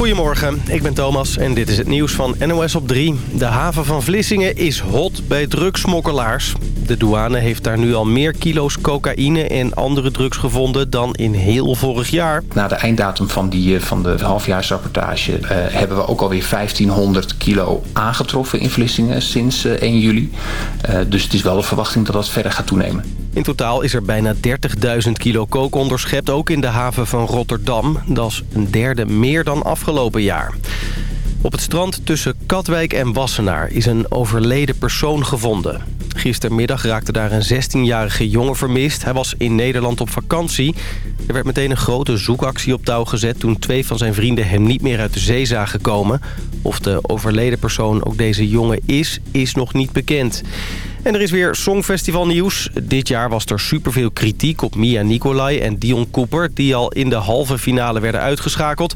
Goedemorgen, ik ben Thomas en dit is het nieuws van NOS op 3. De haven van Vlissingen is hot bij drugsmokkelaars. De douane heeft daar nu al meer kilo's cocaïne en andere drugs gevonden dan in heel vorig jaar. Na de einddatum van, die, eh, van de halfjaarsrapportage uh, hebben we ook alweer 1500 kilo aangetroffen in Vlissingen sinds uh, 1 juli. Uh, dus het is wel de verwachting dat dat verder gaat toenemen. In totaal is er bijna 30.000 kilo kook onderschept, ook in de haven van Rotterdam. Dat is een derde meer dan afgelopen jaar. Op het strand tussen Katwijk en Wassenaar is een overleden persoon gevonden. Gistermiddag raakte daar een 16-jarige jongen vermist. Hij was in Nederland op vakantie. Er werd meteen een grote zoekactie op touw gezet... toen twee van zijn vrienden hem niet meer uit de zee zagen komen. Of de overleden persoon ook deze jongen is, is nog niet bekend. En er is weer Songfestival nieuws. Dit jaar was er superveel kritiek op Mia Nicolai en Dion Cooper... die al in de halve finale werden uitgeschakeld.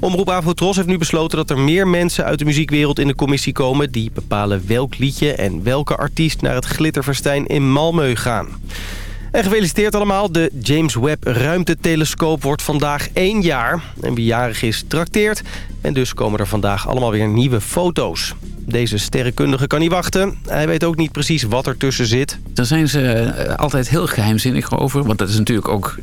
Omroep Avotros heeft nu besloten dat er meer mensen uit de muziekwereld in de commissie komen... die bepalen welk liedje en welke artiest naar het Glitterfestijn in Malmö gaan. En gefeliciteerd allemaal, de James Webb ruimtetelescoop wordt vandaag één jaar. En wie jarig is, trakteert. En dus komen er vandaag allemaal weer nieuwe foto's. Deze sterrenkundige kan niet wachten. Hij weet ook niet precies wat er tussen zit. Daar zijn ze eh, altijd heel geheimzinnig over. Want dat is natuurlijk ook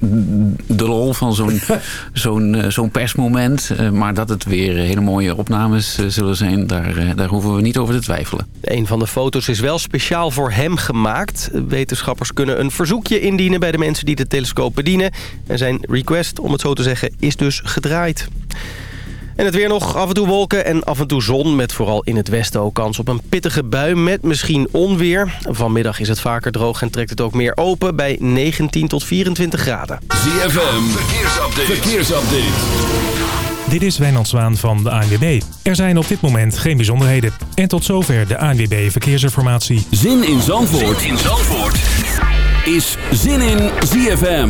de lol van zo'n zo'n eh, zo'n persmoment. Eh, maar dat het weer hele mooie opnames zullen zijn, daar, daar hoeven we niet over te twijfelen. Een van de foto's is wel speciaal voor hem gemaakt. Wetenschappers kunnen een verzoekje indienen bij de mensen die de telescoop bedienen. En zijn request, om het zo te zeggen, is dus gedraaid. En het weer nog af en toe wolken en af en toe zon... met vooral in het westen ook kans op een pittige bui met misschien onweer. Vanmiddag is het vaker droog en trekt het ook meer open... bij 19 tot 24 graden. ZFM, verkeersupdate. verkeersupdate. Dit is Wijnand Zwaan van de ANWB. Er zijn op dit moment geen bijzonderheden. En tot zover de ANWB Verkeersinformatie. Zin in Zandvoort, zin in Zandvoort. is Zin in ZFM.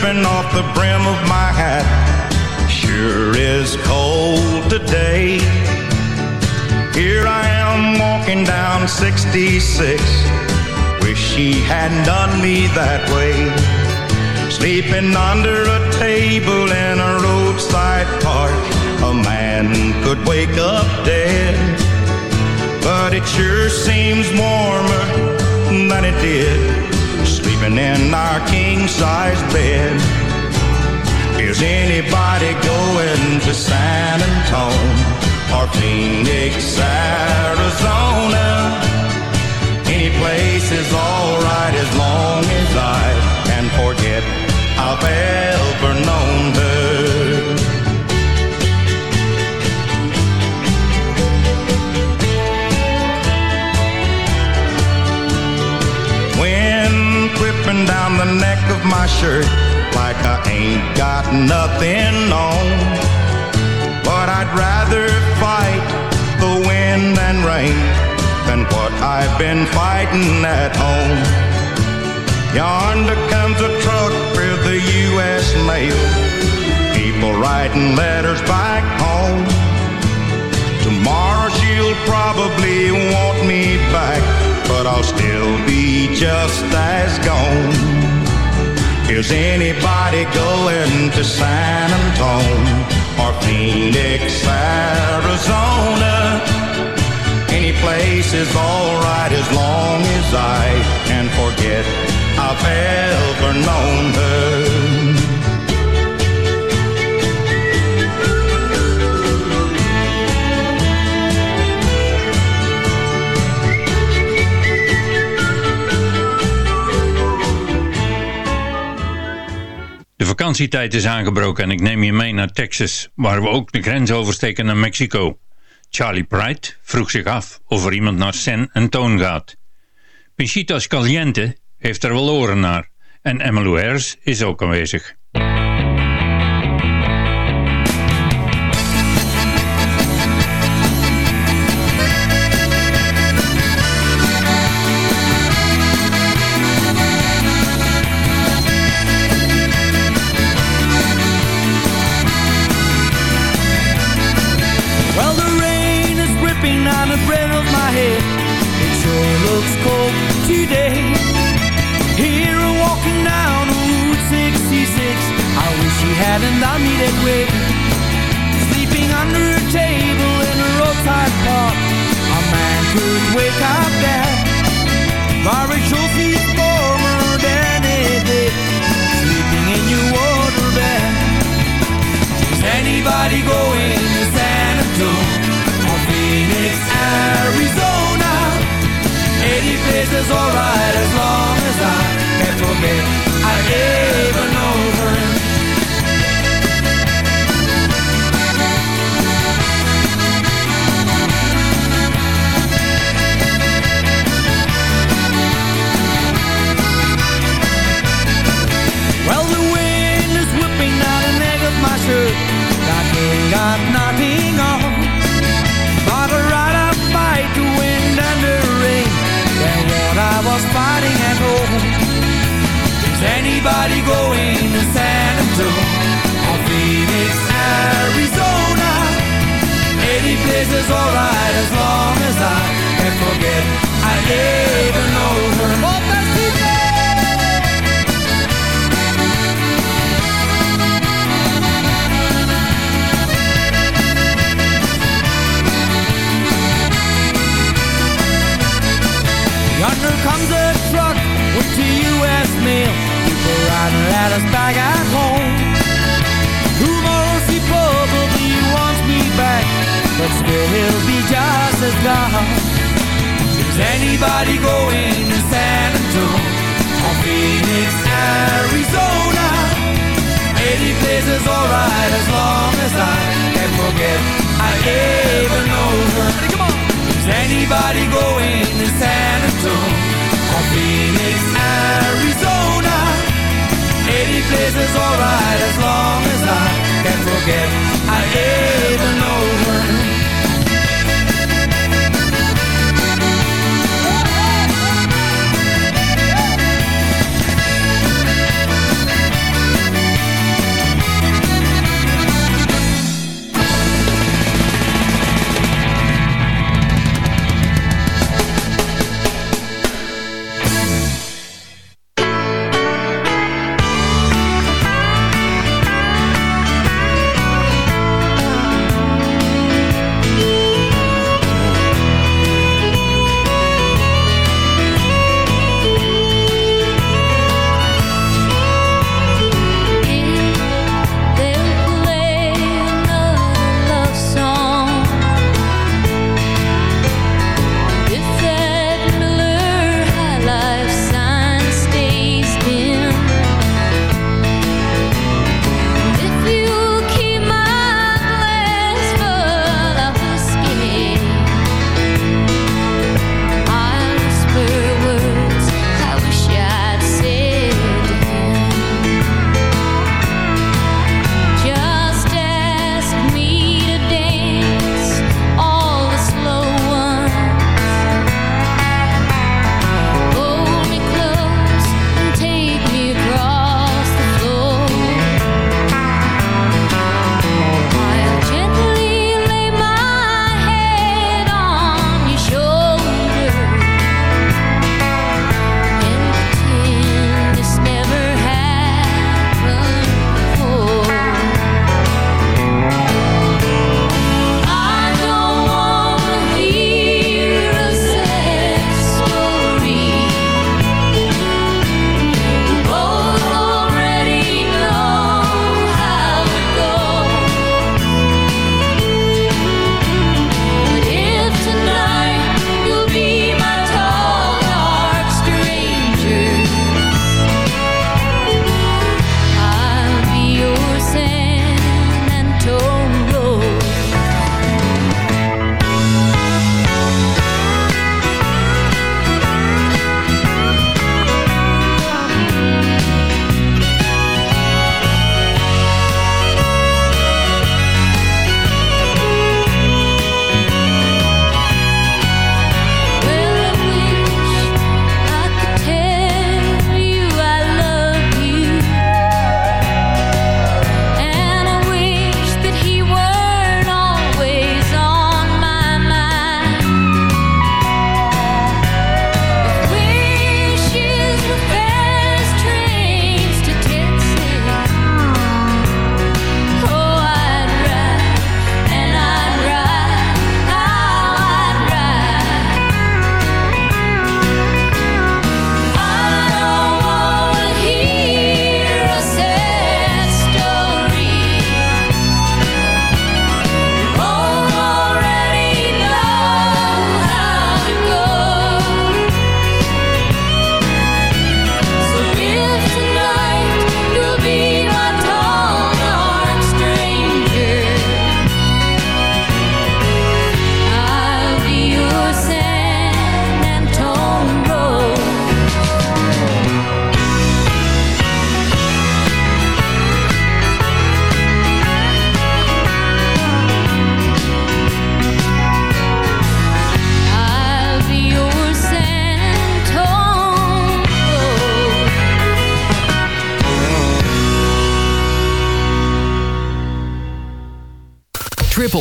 Dripping off the brim of my hat. Sure is cold today. Here I am walking down 66. Wish she hadn't done me that way. Sleeping under a table in a roadside park. A man could wake up dead. But it sure seems warmer than it did sleeping in our king-size bed. Is anybody going to San Antonio or Phoenix, Arizona? Any place is alright as long as I can forget I've ever known her. The neck of my shirt like I ain't got nothing on. But I'd rather fight the wind and rain than what I've been fighting at home. Yonder comes a truck for the U.S. mail. People writing letters back home. Tomorrow she'll probably want me back but I'll still be just as gone. Is anybody going to San Antonio or Phoenix, Arizona? Any place is alright as long as I can forget I've ever known her. Vakantietijd is aangebroken en ik neem je mee naar Texas, waar we ook de grens oversteken naar Mexico. Charlie Pride vroeg zich af of er iemand naar San Antonio gaat. Pinchitas Caliente heeft er wel oren naar. En Emmylou is ook aanwezig. Way. Sleeping under a table in a roadside park. A man could wake up there. Buried trophies former than a day. Sleeping in your water bed. Is anybody going to San Antonio or Phoenix, Arizona? Any place is alright as long as I can forget I ever know anybody going to San Antonio Or Phoenix, Arizona Any place is alright as long as I can forget I ever know her Yonder comes a truck with the U.S. mail. People riding at us back at home. Tomorrow probably wants me back, but still he'll be just as. Is anybody going to San Antonio or Phoenix, Arizona? Any place is alright as long as I can forget I ever know her. Is anybody going to San Antonio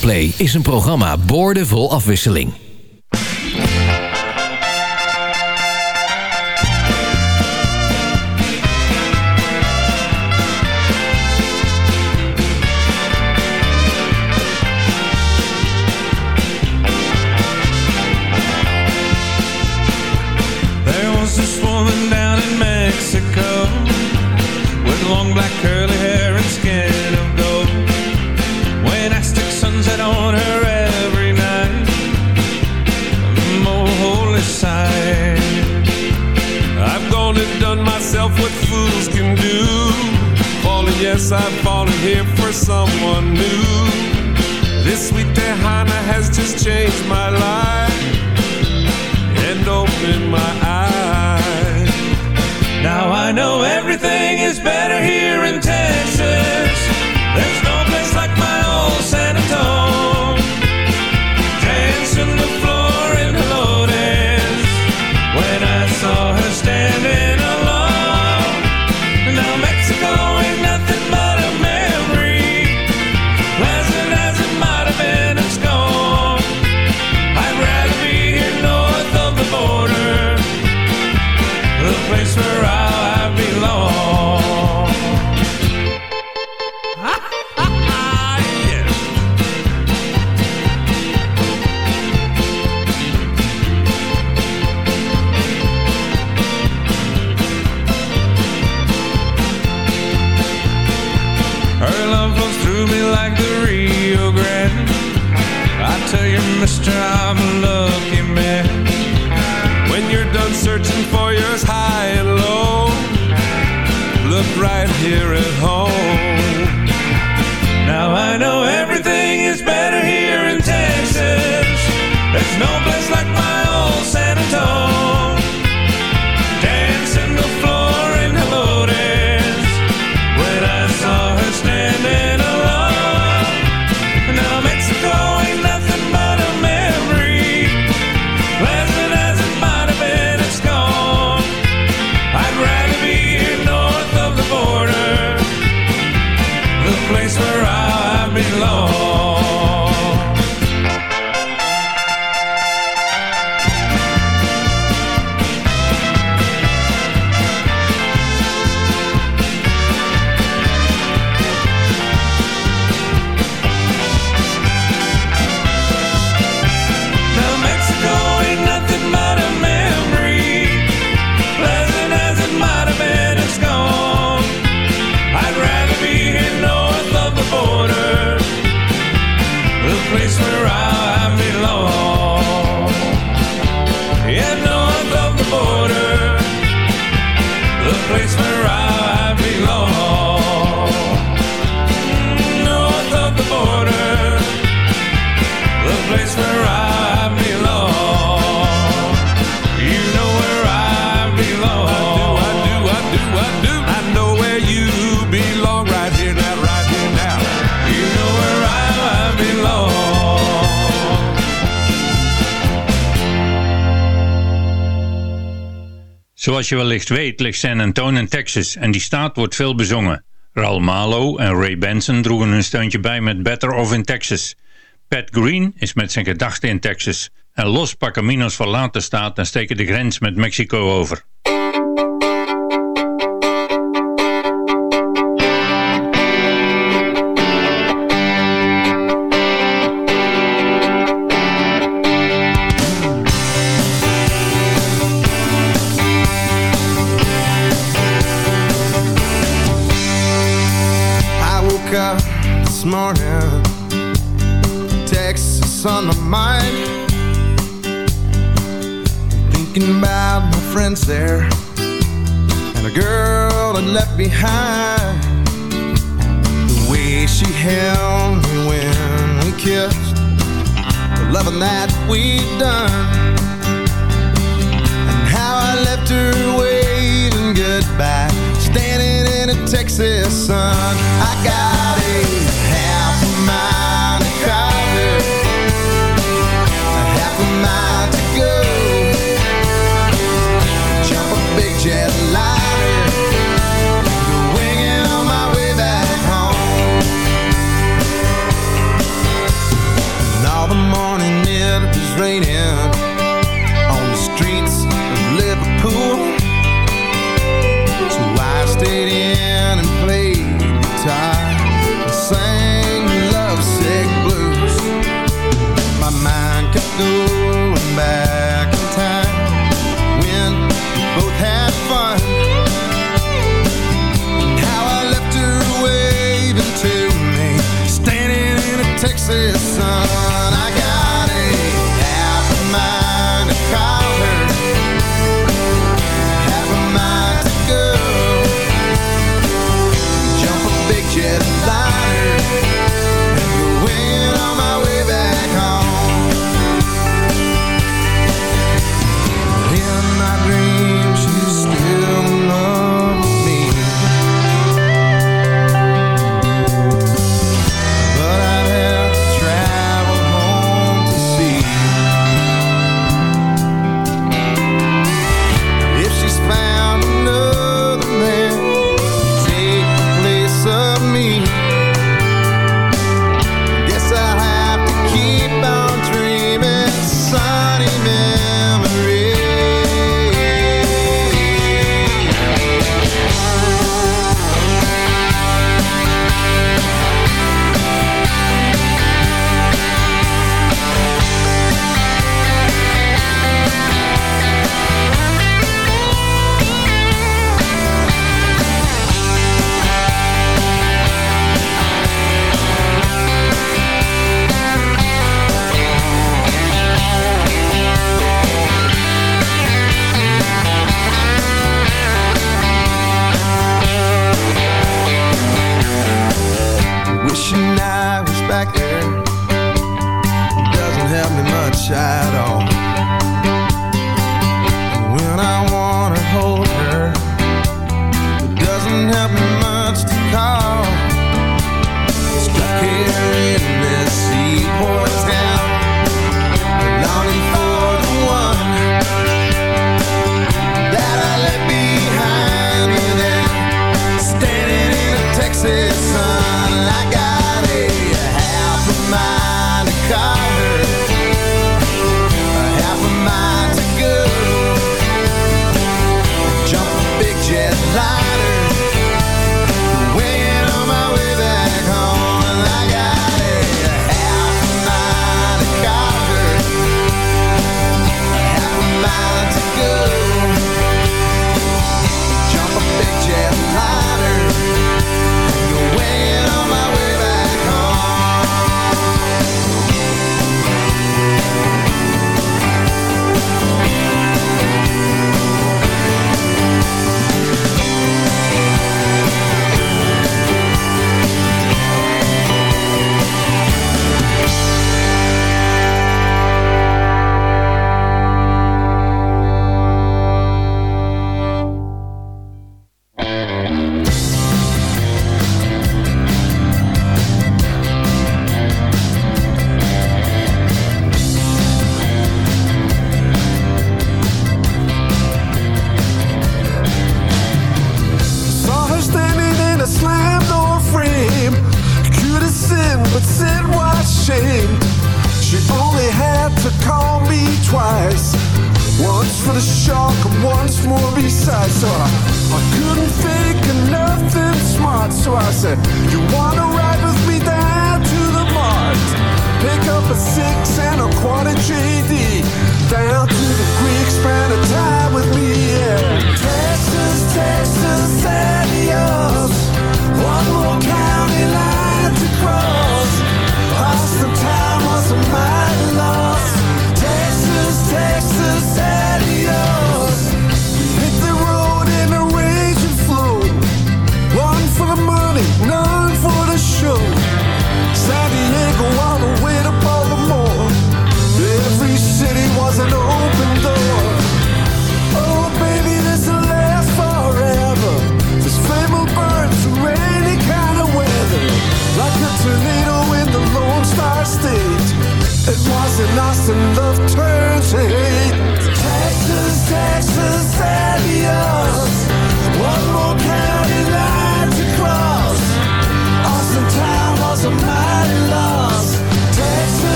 Play is een programma boordevol afwisseling. Zoals je wellicht weet ligt San Antonio in Texas en die staat wordt veel bezongen. Raul Malo en Ray Benson droegen hun steuntje bij met Better Off in Texas. Pat Green is met zijn gedachten in Texas. En los Pacaminos verlaat de staat en steken de grens met Mexico over. thinking about my friends there. And a girl I'd left behind. The way she held me when we kissed. The loving that we'd done. And how I left her waiting goodbye. Standing in a Texas sun. I got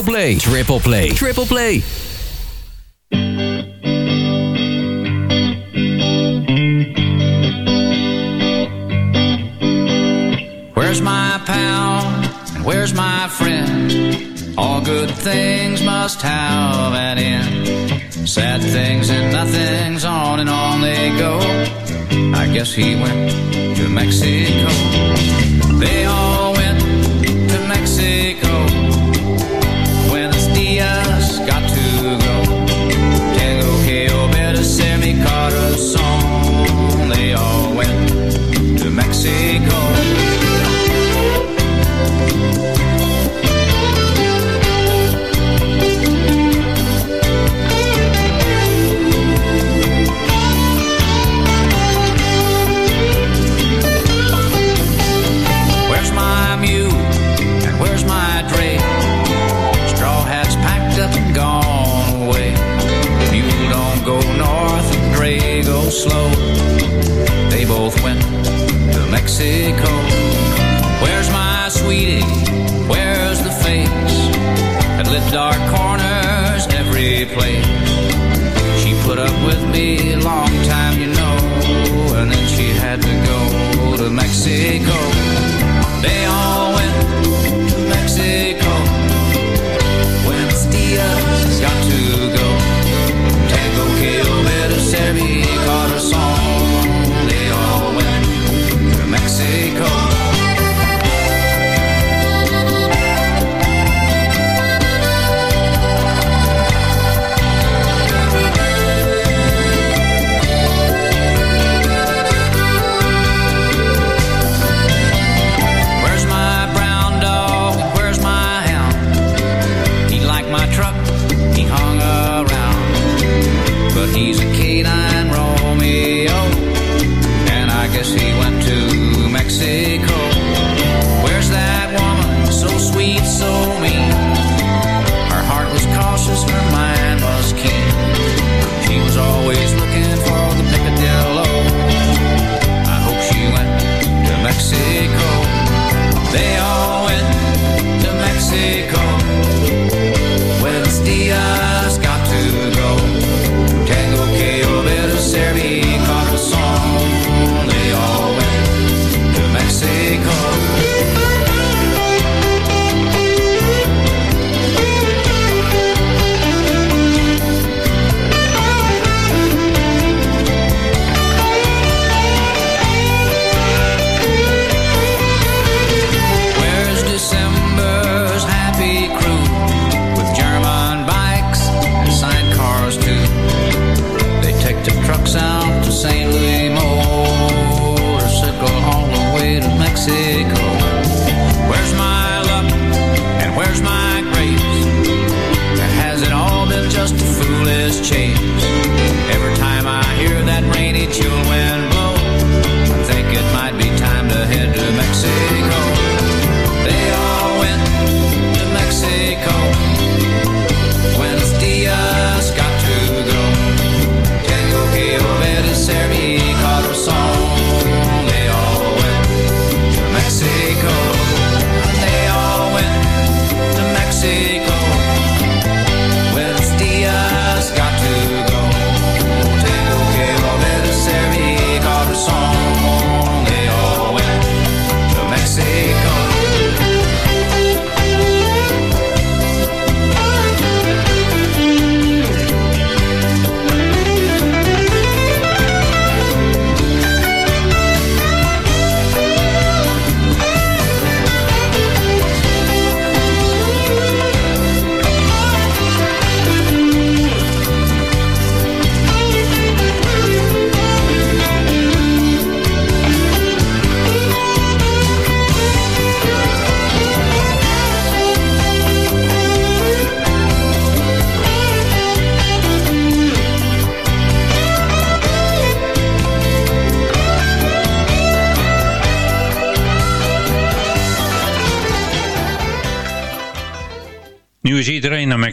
Triple play. Triple play. Triple play. Where's my pal? And where's my friend? All good things must have an end. Sad things and nothings on and on they go. I guess he went to Mexico. They all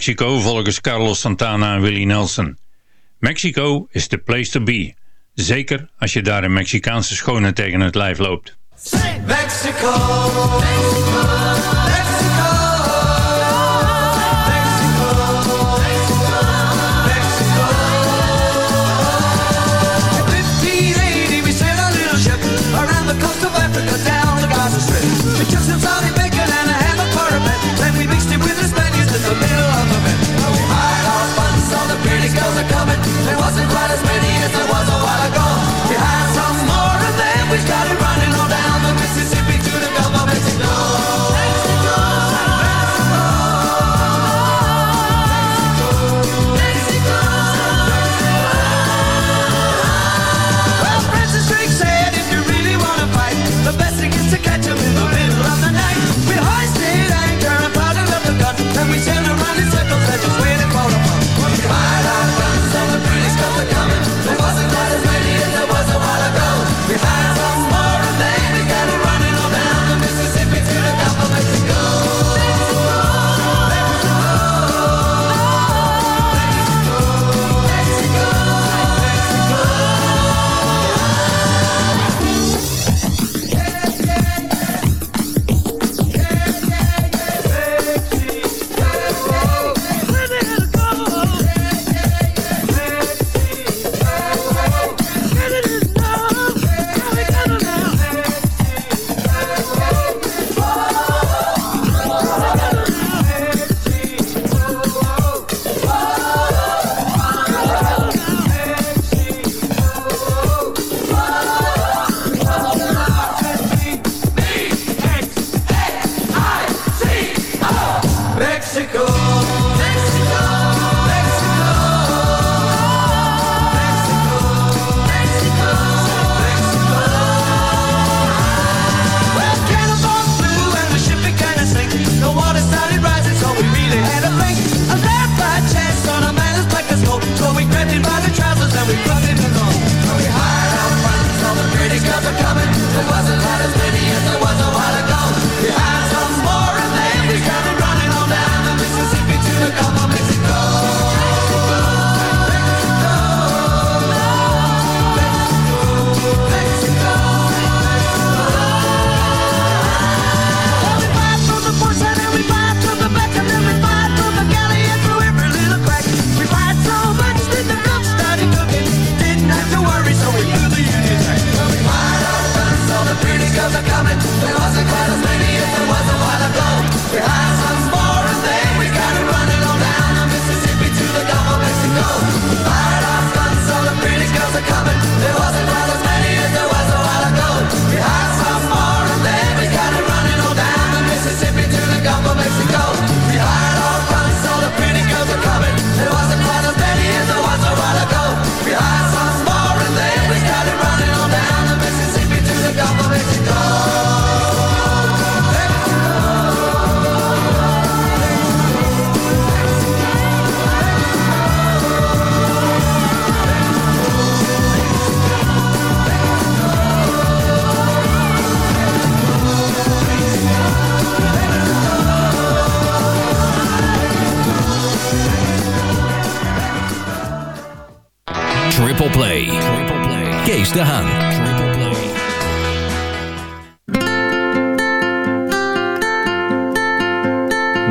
Mexico volgens Carlos Santana en Willie Nelson. Mexico is the place to be. Zeker als je daar een Mexicaanse schone tegen het lijf loopt. Mexico, Mexico, Mexico. Around the coast of Africa, down the Gaza Strip. Just inside guess it was a while ago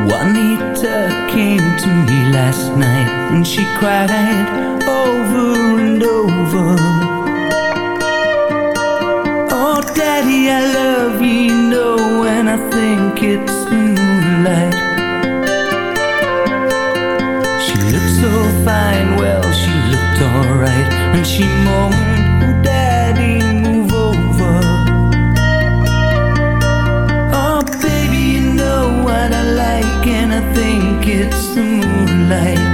Juanita came to me last night and she cried over and over. Oh, Daddy, I love you, you know, I think it's moonlight. She looked so fine, well, she looked alright, and she moaned. night.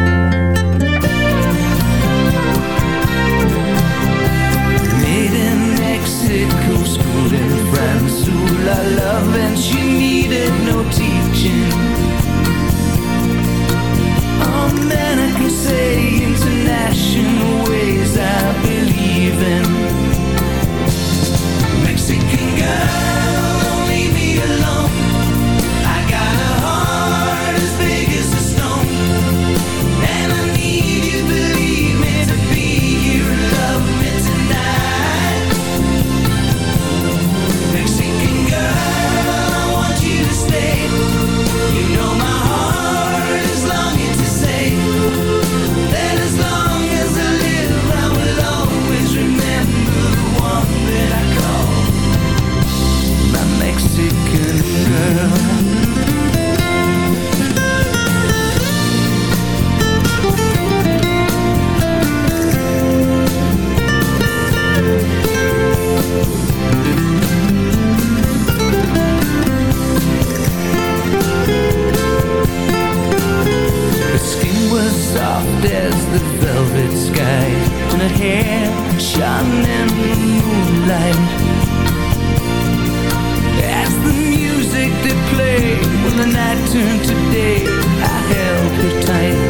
Soft as the velvet sky, and her hair shone in the moonlight. As the music did play, when the night turned to day, I held her tight.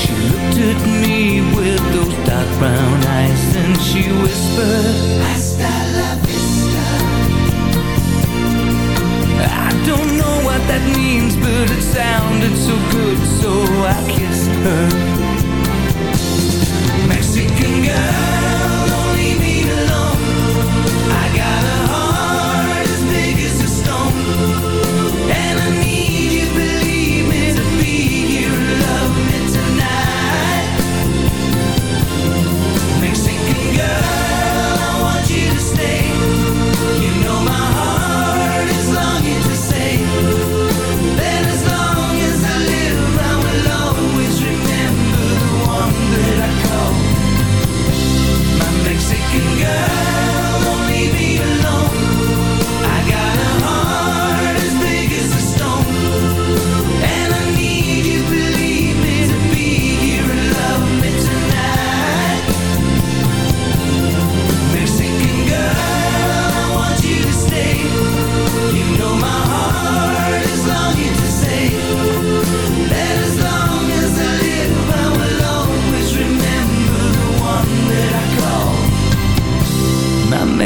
She looked at me with those dark brown eyes, and she whispered, Hasta la vista. I don't know what that means, but it sounded so good, so I kissed her. Mexican girl,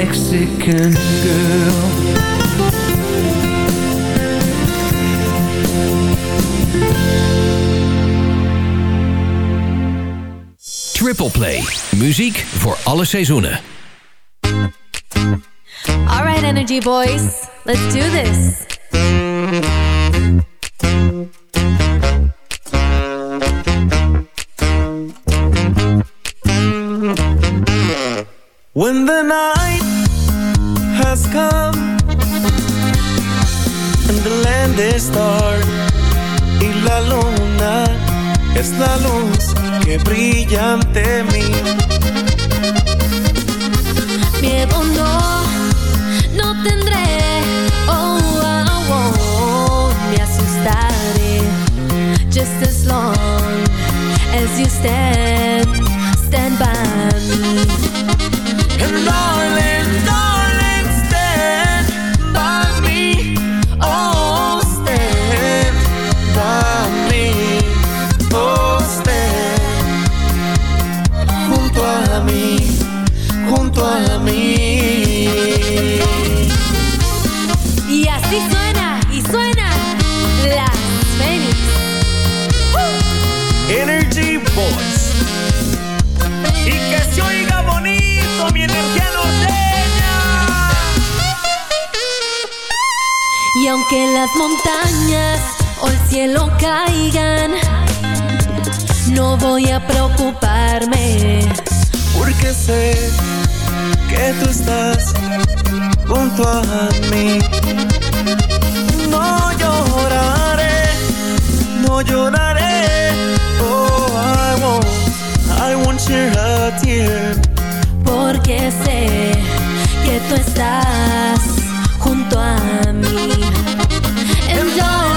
Mexican girl. Triple Play. Muziek voor alle seizoenen. All right, energy boys, let's do this. When the night has come and the land is dark y la luna es la luz que brilla ante mí. Miedo no, no tendré. Oh, oh, oh, me asustaré. Just as long as you stand, stand by me. And darling, Aunque las montañas o el cielo caigan, no voy a preocuparme. Porque sé que tú estás junto a mí. No lloraré, no lloraré. Oh, I won't, I won't shed a tear. Porque sé que tú estás junto a mí. And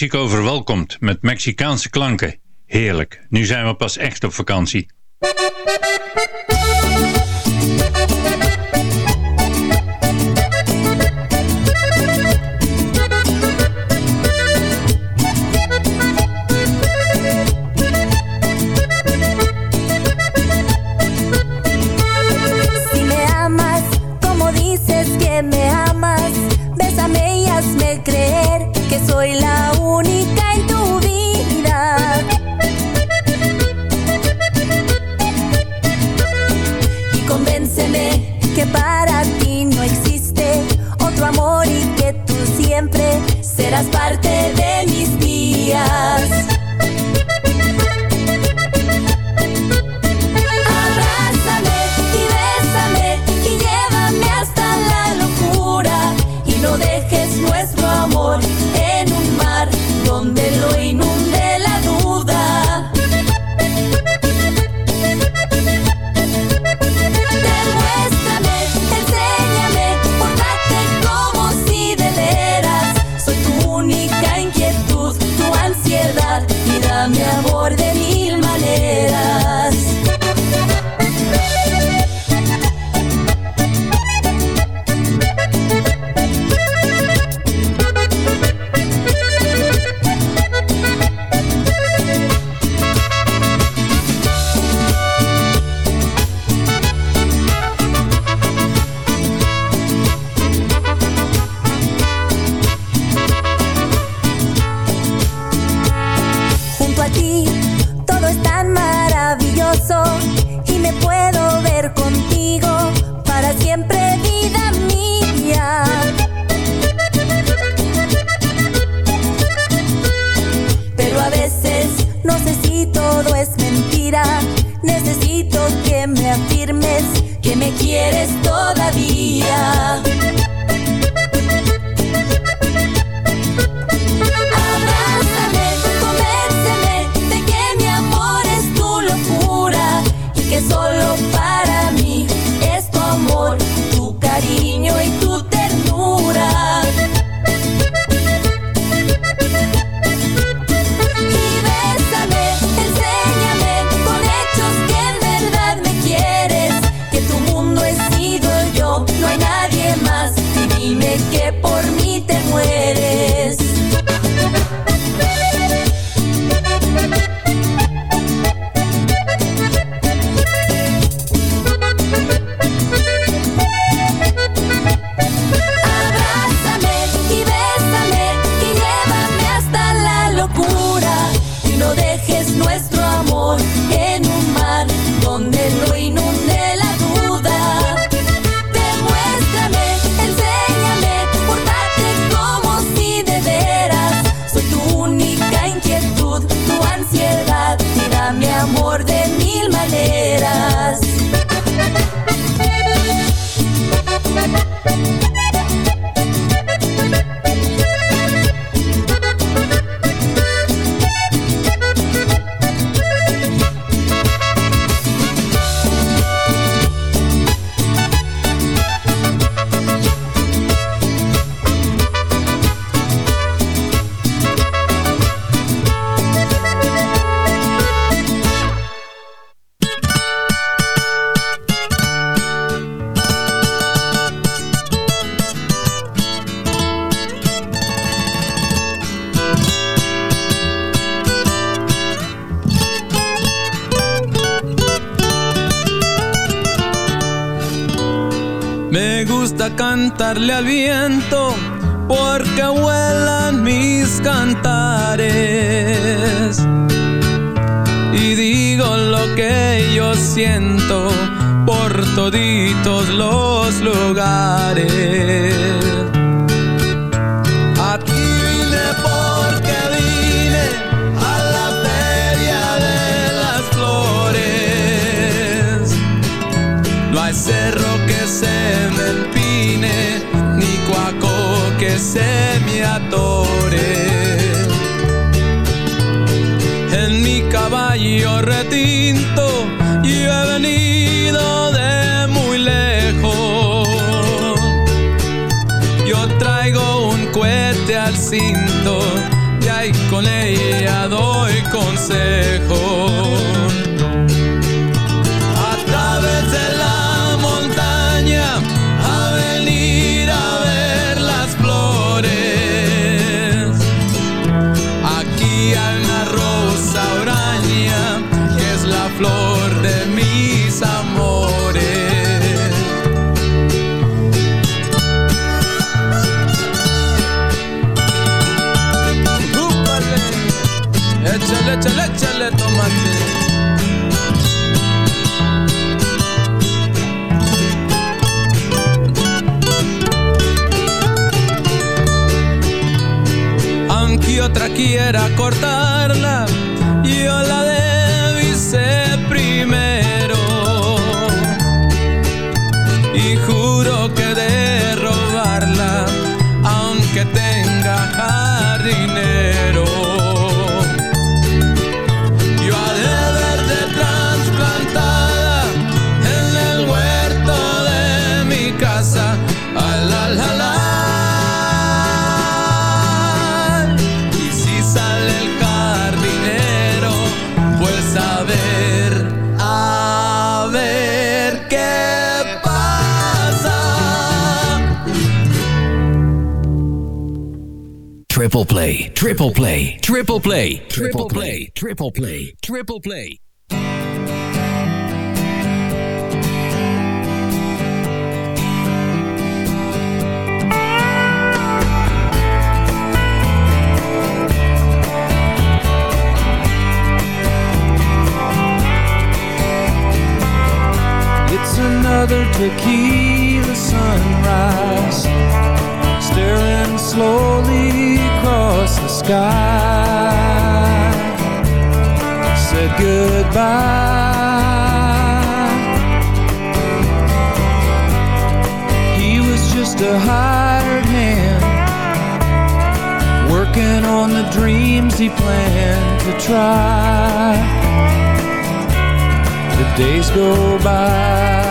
Mexico verwelkomd met Mexicaanse klanken. Heerlijk, nu zijn we pas echt op vakantie. cantarle al viento porque y ahí con ella doy consejo. era cortada. Triple play, triple play, triple play, triple play, triple play, triple play. It's another tequila try the days go by.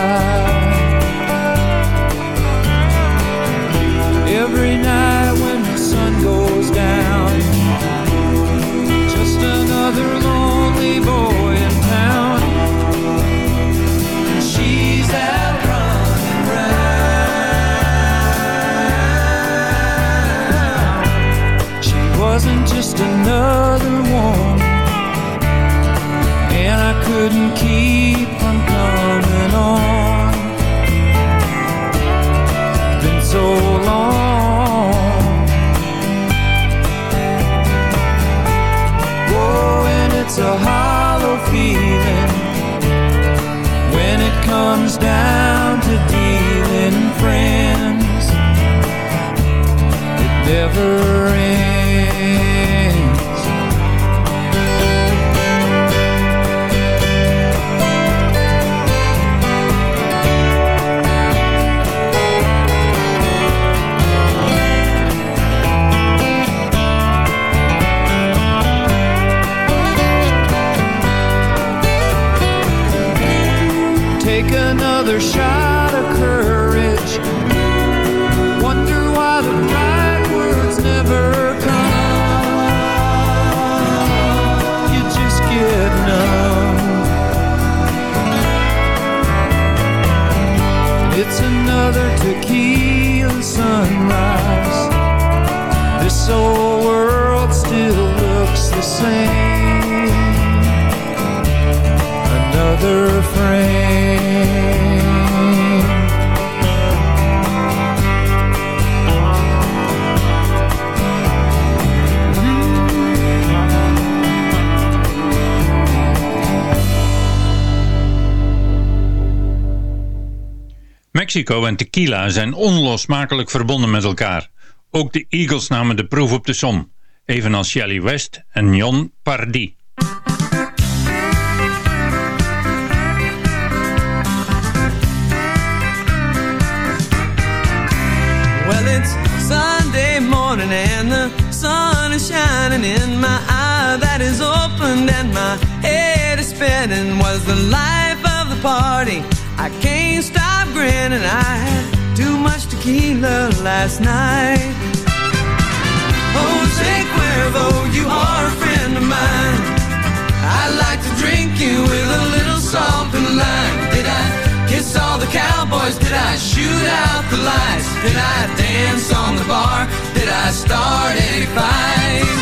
Couldn't keep from coming on. Been so long. Oh, and it's a hollow feeling when it comes down to dealing friends. It never ends. Another shot of courage. Wonder why the right words never come. You just get numb. It's another tequila sunrise. This old world still looks the same another Mexico en tequila zijn onlosmakelijk verbonden met elkaar. Ook de Eagles namen de proef op de som, evenals Shelley West en Jon Pardi. Well, it's Sunday morning and the sun is shining in my eye that is opened and my head is spinning. Was the life of the party? I can't stop grinning. I had too much tequila last night. Oh, Jose Cuervo, you are a friend of mine. I'd like to drink you with a little salt and lime. Did I kiss all the cowboys? Did I shoot out the lights? Did I dance on the bar? Did I start any fight?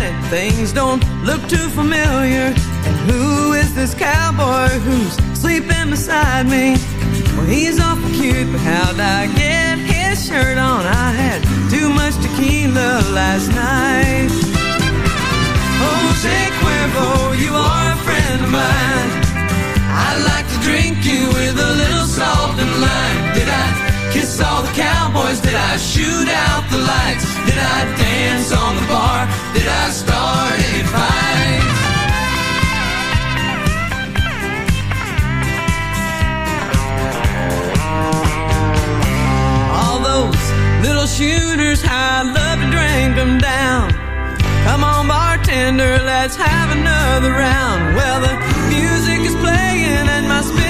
minute, things don't look too familiar. And who is this cowboy who's sleeping beside me? Well, he's awful cute, but how'd I get his shirt on? I had too much tequila last night. Oh, Jose Cuervo, you are a friend of mine. I'd like to drink you with a little salt and lime. Kiss all the cowboys, did I shoot out the lights? Did I dance on the bar? Did I start any fights? All those little shooters, how I love to drink them down. Come on, bartender, let's have another round. Well, the music is playing and my spirit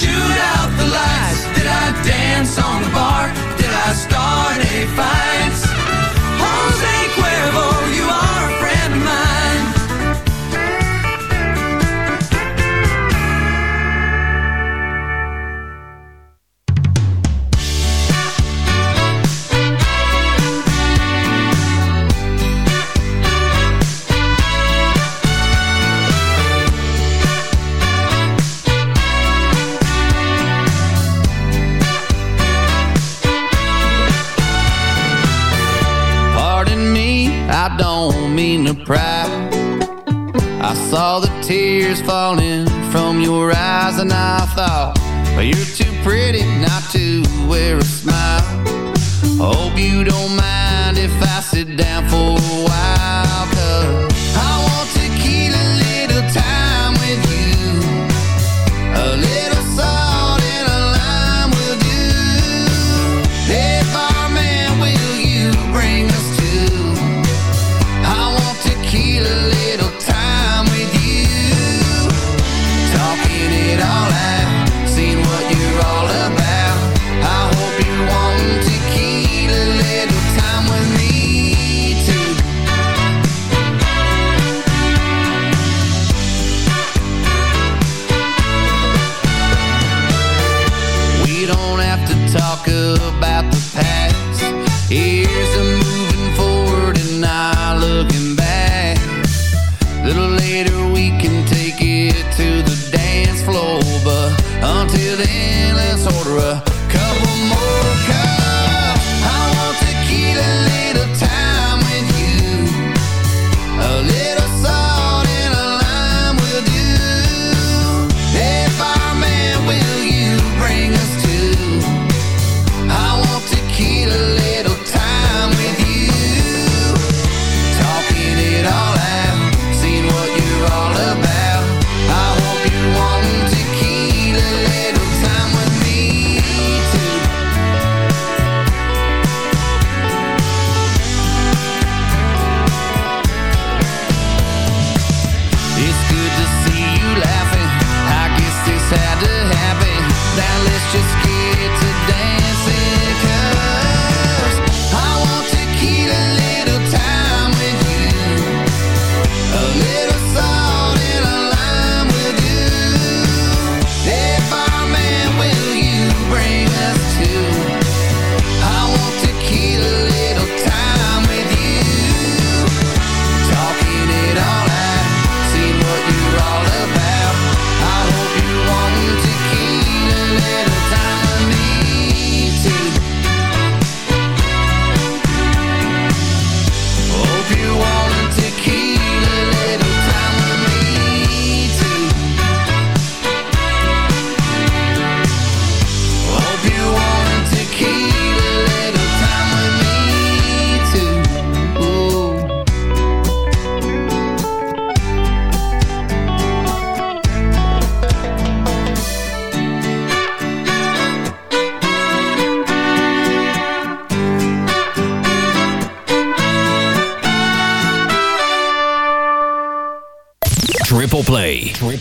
shoot out the lights? Did I dance on the bar? Did I start a fight? and I thought, well, you're too pretty not to wear a smile. Hope you don't mind.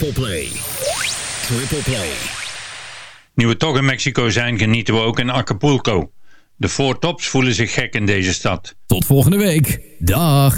Triple Play. Triple Play. Nu we toch in Mexico zijn, genieten we ook in Acapulco. De Four Tops voelen zich gek in deze stad. Tot volgende week. Dag.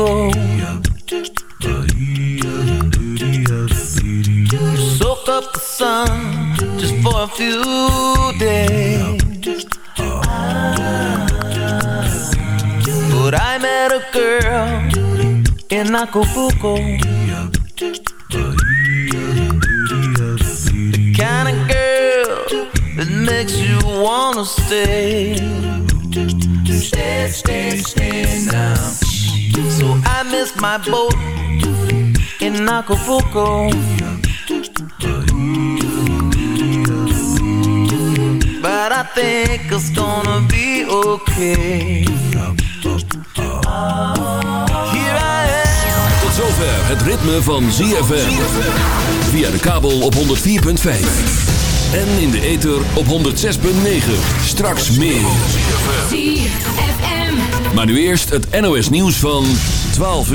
Acapulco. Soak up the sun just for a few days. But I met a girl in Acapulco. My boat in Acapulco. But I think it's gonna be okay. Here I am. Tot zover het ritme van ZFM. Via de kabel op 104.5. En in de ether op 106.9. Straks meer. ZFM. Maar nu eerst het NOS nieuws van 12 uur.